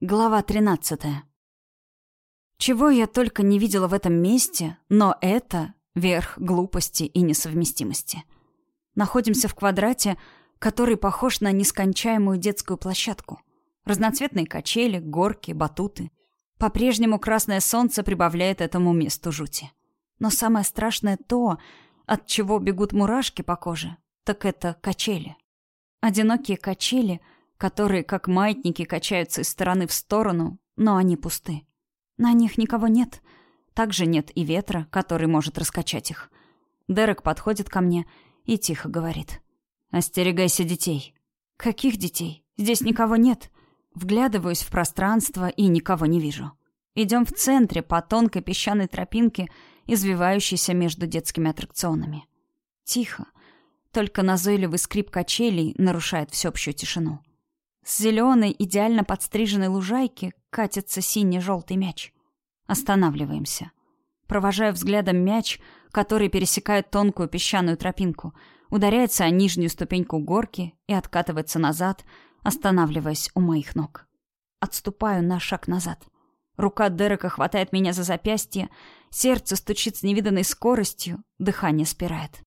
Глава 13. Чего я только не видела в этом месте, но это верх глупости и несовместимости. Находимся в квадрате, который похож на нескончаемую детскую площадку. Разноцветные качели, горки, батуты. По-прежнему красное солнце прибавляет этому месту жути. Но самое страшное то, от чего бегут мурашки по коже, так это качели. Одинокие качели — которые, как маятники, качаются из стороны в сторону, но они пусты. На них никого нет. Также нет и ветра, который может раскачать их. Дерек подходит ко мне и тихо говорит. «Остерегайся детей». «Каких детей? Здесь никого нет». Вглядываюсь в пространство и никого не вижу. Идем в центре по тонкой песчаной тропинке, извивающейся между детскими аттракционами. Тихо. Только назойливый скрип качелей нарушает всеобщую тишину. С зеленой, идеально подстриженной лужайки катится синий-желтый мяч. Останавливаемся. Провожаю взглядом мяч, который пересекает тонкую песчаную тропинку, ударяется о нижнюю ступеньку горки и откатывается назад, останавливаясь у моих ног. Отступаю на шаг назад. Рука Дерека хватает меня за запястье, сердце стучит с невиданной скоростью, дыхание спирает.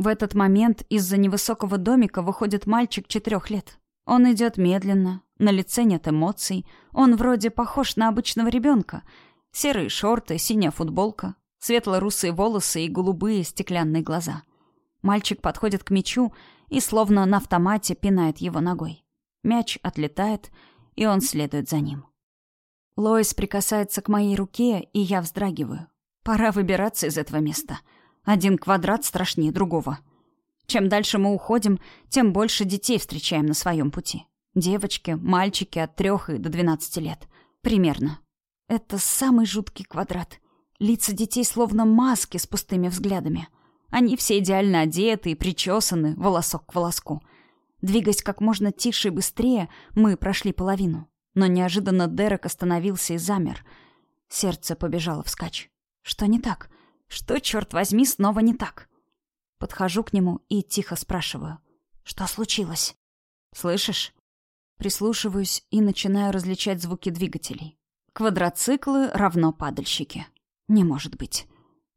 В этот момент из-за невысокого домика выходит мальчик четырех лет. Он идет медленно, на лице нет эмоций, он вроде похож на обычного ребенка. Серые шорты, синяя футболка, светло-русые волосы и голубые стеклянные глаза. Мальчик подходит к мячу и словно на автомате пинает его ногой. Мяч отлетает, и он следует за ним. Лоис прикасается к моей руке, и я вздрагиваю. Пора выбираться из этого места. Один квадрат страшнее другого — чем дальше мы уходим, тем больше детей встречаем на своем пути. Девочки, мальчики от трех и до двенадцати лет. Примерно. Это самый жуткий квадрат. Лица детей словно маски с пустыми взглядами. Они все идеально одеты и причесаны, волосок к волоску. Двигаясь как можно тише и быстрее, мы прошли половину. Но неожиданно Дерек остановился и замер. Сердце побежало вскачь. Что не так? Что, черт возьми, снова не так? Подхожу к нему и тихо спрашиваю. «Что случилось?» «Слышишь?» Прислушиваюсь и начинаю различать звуки двигателей. Квадроциклы равно падальщики. Не может быть.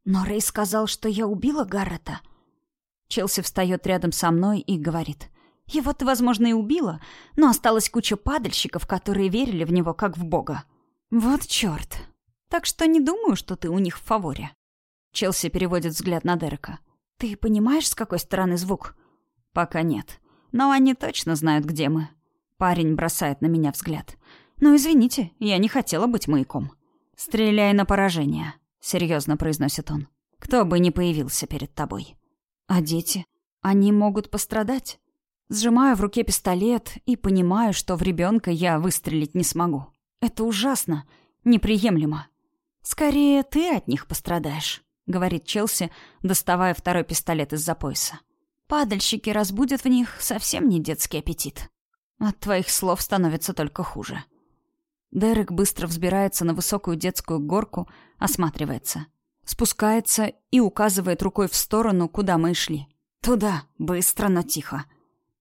Но Рэй сказал, что я убила Гаррета. Челси встает рядом со мной и говорит. Его ты, возможно, и убила, но осталась куча падальщиков, которые верили в него как в бога. Вот черт. Так что не думаю, что ты у них в фаворе. Челси переводит взгляд на Дерека. «Ты понимаешь, с какой стороны звук?» «Пока нет. Но они точно знают, где мы». Парень бросает на меня взгляд. «Ну, извините, я не хотела быть маяком». «Стреляй на поражение», — серьезно произносит он. «Кто бы ни появился перед тобой». «А дети? Они могут пострадать?» Сжимаю в руке пистолет и понимаю, что в ребенка я выстрелить не смогу. Это ужасно, неприемлемо. Скорее, ты от них пострадаешь. — говорит Челси, доставая второй пистолет из-за пояса. «Падальщики разбудят в них совсем не детский аппетит. От твоих слов становится только хуже». Дерек быстро взбирается на высокую детскую горку, осматривается. Спускается и указывает рукой в сторону, куда мы шли. «Туда, быстро, но тихо».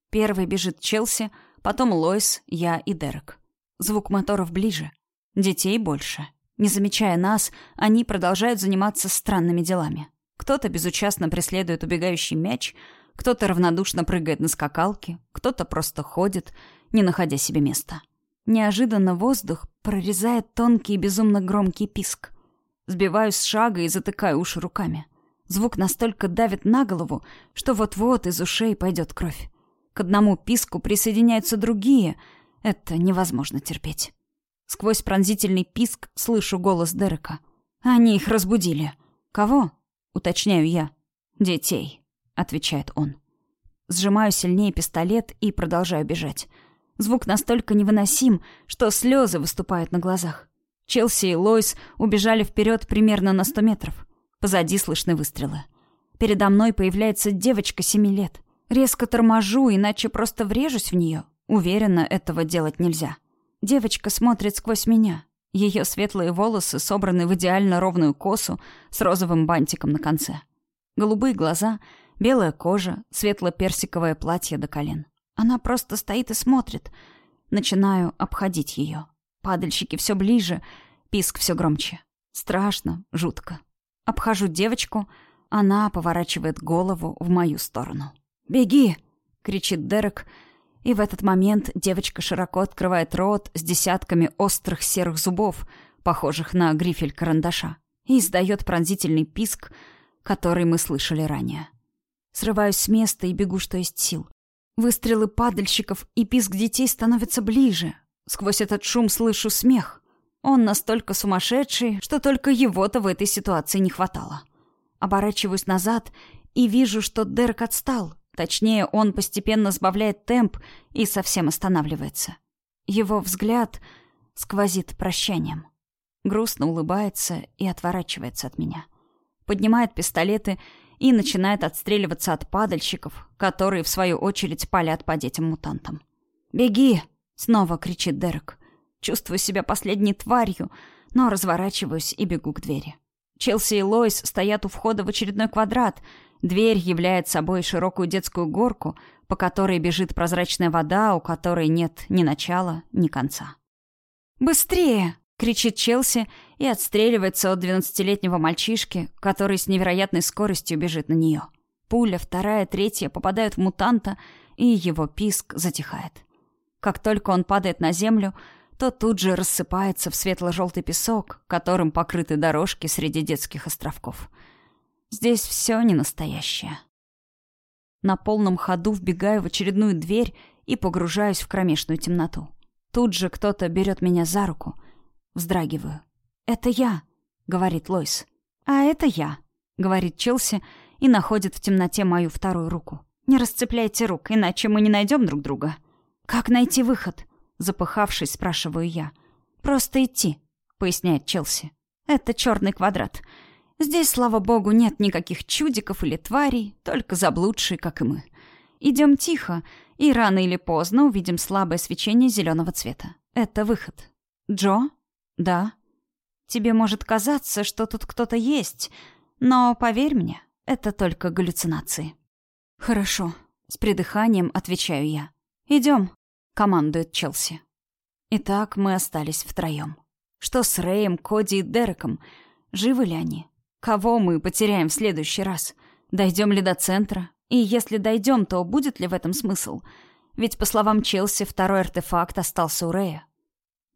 Первый бежит Челси, потом Лойс, я и Дерек. Звук моторов ближе. Детей больше. Не замечая нас, они продолжают заниматься странными делами. Кто-то безучастно преследует убегающий мяч, кто-то равнодушно прыгает на скакалке, кто-то просто ходит, не находя себе места. Неожиданно воздух прорезает тонкий и безумно громкий писк. Сбиваюсь с шага и затыкаю уши руками. Звук настолько давит на голову, что вот-вот из ушей пойдет кровь. К одному писку присоединяются другие. Это невозможно терпеть. Сквозь пронзительный писк слышу голос Дерека. «Они их разбудили». «Кого?» — уточняю я. «Детей», — отвечает он. Сжимаю сильнее пистолет и продолжаю бежать. Звук настолько невыносим, что слезы выступают на глазах. Челси и Лойс убежали вперед примерно на сто метров. Позади слышны выстрелы. Передо мной появляется девочка семи лет. Резко торможу, иначе просто врежусь в нее. Уверена, этого делать нельзя. Девочка смотрит сквозь меня. Ее светлые волосы собраны в идеально ровную косу с розовым бантиком на конце. Голубые глаза, белая кожа, светло-персиковое платье до колен. Она просто стоит и смотрит. Начинаю обходить ее. Падальщики все ближе, писк все громче. Страшно, жутко. Обхожу девочку, она поворачивает голову в мою сторону. «Беги!» — кричит Дерек, и в этот момент девочка широко открывает рот с десятками острых серых зубов, похожих на грифель карандаша, и издает пронзительный писк, который мы слышали ранее. Срываюсь с места и бегу, что есть сил. Выстрелы падальщиков и писк детей становятся ближе. Сквозь этот шум слышу смех. Он настолько сумасшедший, что только его-то в этой ситуации не хватало. Оборачиваюсь назад и вижу, что Дерек отстал. Точнее, он постепенно сбавляет темп и совсем останавливается. Его взгляд сквозит прощанием. Грустно улыбается и отворачивается от меня. Поднимает пистолеты и начинает отстреливаться от падальщиков, которые, в свою очередь, палят по детям-мутантам. «Беги!» — снова кричит Дерек. Чувствую себя последней тварью, но разворачиваюсь и бегу к двери. Челси и Лойс стоят у входа в очередной квадрат. Дверь является собой широкую детскую горку, по которой бежит прозрачная вода, у которой нет ни начала, ни конца. «Быстрее!» — кричит Челси и отстреливается от двенадцатилетнего мальчишки, который с невероятной скоростью бежит на нее. Пуля, вторая, третья попадают в мутанта, и его писк затихает. Как только он падает на землю, то тут же рассыпается в светло-желтый песок, которым покрыты дорожки среди детских островков. Здесь все не настоящее. На полном ходу вбегаю в очередную дверь и погружаюсь в кромешную темноту. Тут же кто-то берет меня за руку. Вздрагиваю. «Это я», — говорит Лойс. «А это я», — говорит Челси и находит в темноте мою вторую руку. «Не расцепляйте рук, иначе мы не найдем друг друга». «Как найти выход?» Запыхавшись, спрашиваю я. «Просто идти», — поясняет Челси. «Это черный квадрат. Здесь, слава богу, нет никаких чудиков или тварей, только заблудшие, как и мы. Идем тихо, и рано или поздно увидим слабое свечение зеленого цвета. Это выход. Джо? Да. Тебе может казаться, что тут кто-то есть, но поверь мне, это только галлюцинации. Хорошо. С придыханием отвечаю я. Идем. — командует Челси. Итак, мы остались втроем. Что с Рэем, Коди и Дереком? Живы ли они? Кого мы потеряем в следующий раз? Дойдем ли до центра? И если дойдем, то будет ли в этом смысл? Ведь, по словам Челси, второй артефакт остался у Рэя.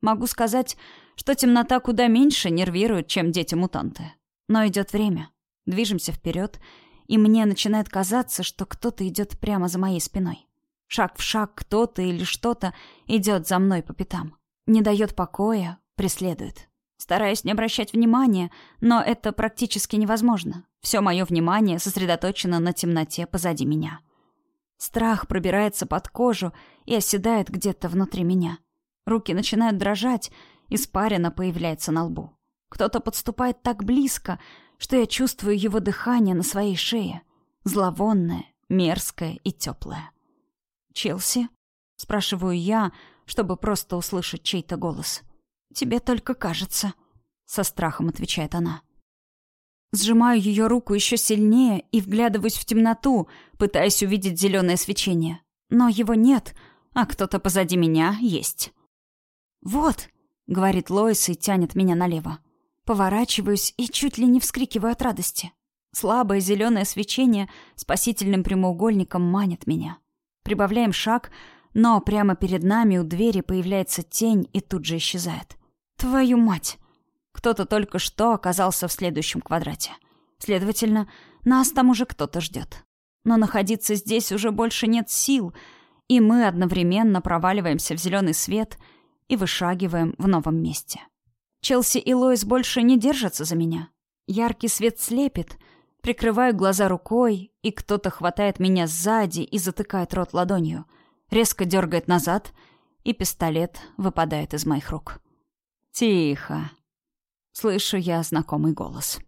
Могу сказать, что темнота куда меньше нервирует, чем дети-мутанты. Но идет время. Движемся вперед, и мне начинает казаться, что кто-то идет прямо за моей спиной. Шаг в шаг кто-то или что-то идет за мной по пятам. Не дает покоя, преследует. Стараюсь не обращать внимания, но это практически невозможно. Все мое внимание сосредоточено на темноте позади меня. Страх пробирается под кожу и оседает где-то внутри меня. Руки начинают дрожать, испарина появляется на лбу. Кто-то подступает так близко, что я чувствую его дыхание на своей шее. Зловонное, мерзкое и теплое. «Челси?» — спрашиваю я, чтобы просто услышать чей-то голос. «Тебе только кажется», — со страхом отвечает она. Сжимаю ее руку еще сильнее и вглядываюсь в темноту, пытаясь увидеть зеленое свечение. Но его нет, а кто-то позади меня есть. «Вот», — говорит Лоис и тянет меня налево. Поворачиваюсь и чуть ли не вскрикиваю от радости. Слабое зеленое свечение спасительным прямоугольником манит меня. Прибавляем шаг, но прямо перед нами у двери появляется тень и тут же исчезает. Твою мать! Кто-то только что оказался в следующем квадрате. Следовательно, нас там уже кто-то ждет. Но находиться здесь уже больше нет сил, и мы одновременно проваливаемся в зеленый свет и вышагиваем в новом месте. Челси и Лоис больше не держатся за меня. Яркий свет слепит — Прикрываю глаза рукой, и кто-то хватает меня сзади и затыкает рот ладонью. Резко дергает назад, и пистолет выпадает из моих рук. «Тихо!» Слышу я знакомый голос.